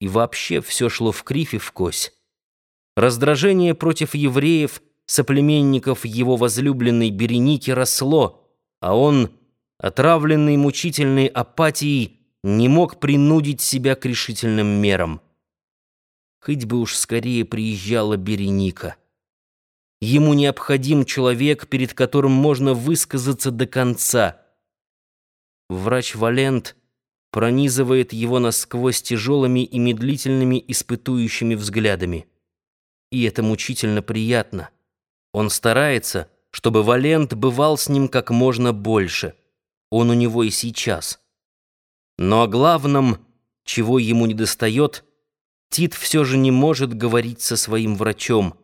и вообще все шло в кривь и в кось. Раздражение против евреев, соплеменников его возлюбленной Береники, росло, а он, отравленный мучительной апатией, не мог принудить себя к решительным мерам. Хоть бы уж скорее приезжала Береника. Ему необходим человек, перед которым можно высказаться до конца. Врач Валент пронизывает его насквозь тяжелыми и медлительными испытующими взглядами. И это мучительно приятно. Он старается, чтобы Валент бывал с ним как можно больше. Он у него и сейчас. Но о главном, чего ему недостает, Тит все же не может говорить со своим врачом.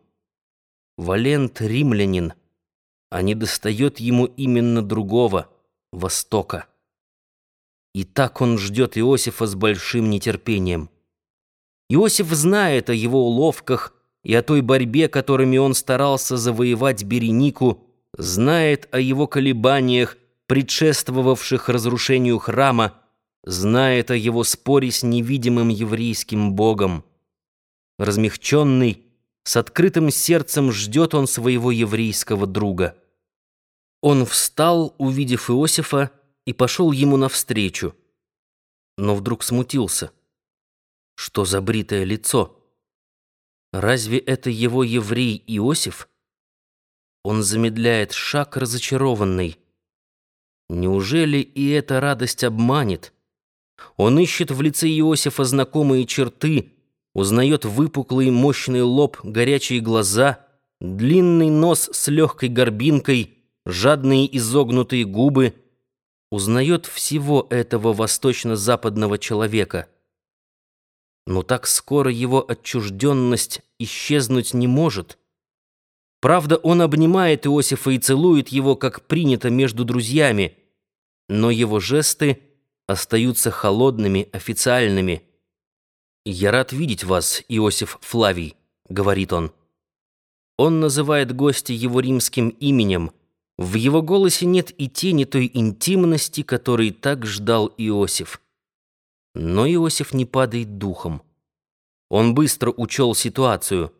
Валент — римлянин, а недостает ему именно другого — Востока. И так он ждет Иосифа с большим нетерпением. Иосиф знает о его уловках и о той борьбе, которыми он старался завоевать Беренику, знает о его колебаниях, предшествовавших разрушению храма, знает о его споре с невидимым еврейским богом. Размягченный, с открытым сердцем ждет он своего еврейского друга. Он встал, увидев Иосифа, и пошел ему навстречу. Но вдруг смутился. Что за бритое лицо? Разве это его еврей Иосиф? Он замедляет шаг разочарованный. Неужели и эта радость обманет? Он ищет в лице Иосифа знакомые черты, узнает выпуклый мощный лоб, горячие глаза, длинный нос с легкой горбинкой, жадные изогнутые губы — узнает всего этого восточно-западного человека. Но так скоро его отчужденность исчезнуть не может. Правда, он обнимает Иосифа и целует его, как принято между друзьями, но его жесты остаются холодными, официальными. «Я рад видеть вас, Иосиф Флавий», — говорит он. Он называет гостя его римским именем — в его голосе нет и тени той интимности, которой так ждал Иосиф. Но Иосиф не падает духом. Он быстро учел ситуацию.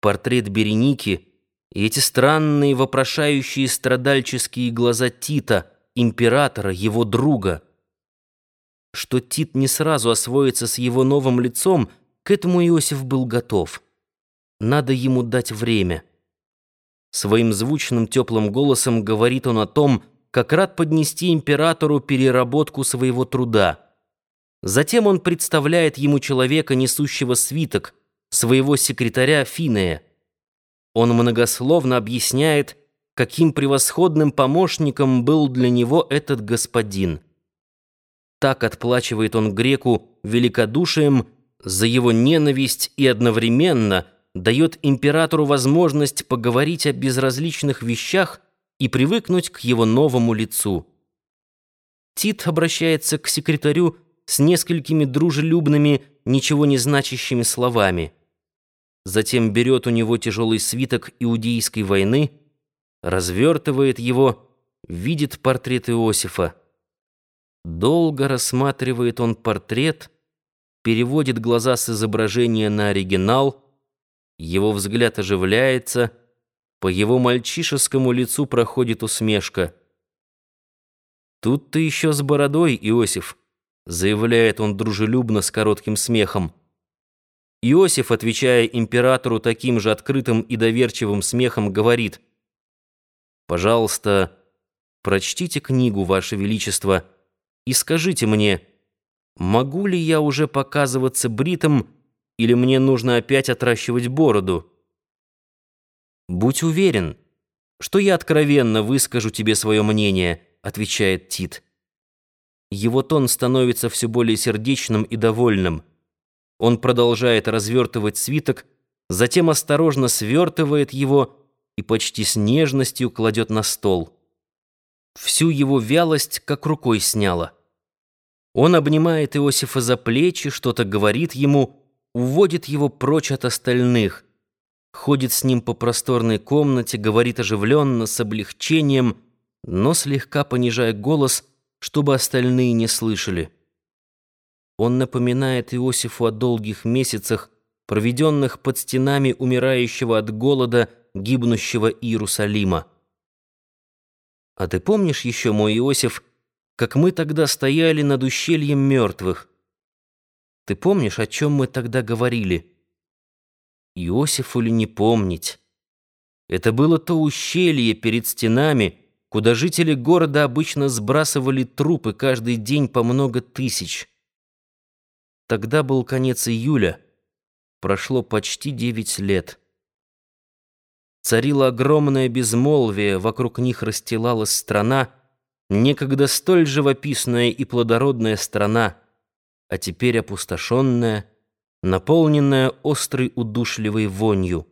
Портрет Береники и эти странные, вопрошающие страдальческие глаза Тита, императора, его друга. Что Тит не сразу освоится с его новым лицом, к этому Иосиф был готов. Надо ему дать время. Своим звучным теплым голосом говорит он о том, как рад поднести императору переработку своего труда. Затем он представляет ему человека, несущего свиток, своего секретаря Финея. Он многословно объясняет, каким превосходным помощником был для него этот господин. Так отплачивает он греку великодушием за его ненависть и одновременно – дает императору возможность поговорить о безразличных вещах и привыкнуть к его новому лицу. Тит обращается к секретарю с несколькими дружелюбными, ничего не значащими словами. Затем берет у него тяжелый свиток Иудейской войны, развертывает его, видит портрет Иосифа. Долго рассматривает он портрет, переводит глаза с изображения на оригинал — его взгляд оживляется, по его мальчишескому лицу проходит усмешка. «Тут ты еще с бородой, Иосиф», — заявляет он дружелюбно с коротким смехом. Иосиф, отвечая императору таким же открытым и доверчивым смехом, говорит, «Пожалуйста, прочтите книгу, Ваше Величество, и скажите мне, могу ли я уже показываться бритым, или мне нужно опять отращивать бороду? Будь уверен, что я откровенно выскажу тебе свое мнение, отвечает Тит. Его тон становится все более сердечным и довольным. Он продолжает развертывать свиток, затем осторожно свертывает его и почти с нежностью кладет на стол. Всю его вялость как рукой сняла. Он обнимает Иосифа за плечи, что-то говорит ему, уводит его прочь от остальных, ходит с ним по просторной комнате, говорит оживленно, с облегчением, но слегка понижая голос, чтобы остальные не слышали. Он напоминает Иосифу о долгих месяцах, проведенных под стенами умирающего от голода, гибнущего Иерусалима. А ты помнишь еще, мой Иосиф, как мы тогда стояли над ущельем мертвых? Ты помнишь, о чем мы тогда говорили? Иосифу ли не помнить? Это было то ущелье перед стенами, куда жители города обычно сбрасывали трупы каждый день по много тысяч. Тогда был конец июля. Прошло почти девять лет. Царило огромное безмолвие, вокруг них расстилалась страна, некогда столь живописная и плодородная страна, а теперь опустошенная, наполненная острой удушливой вонью.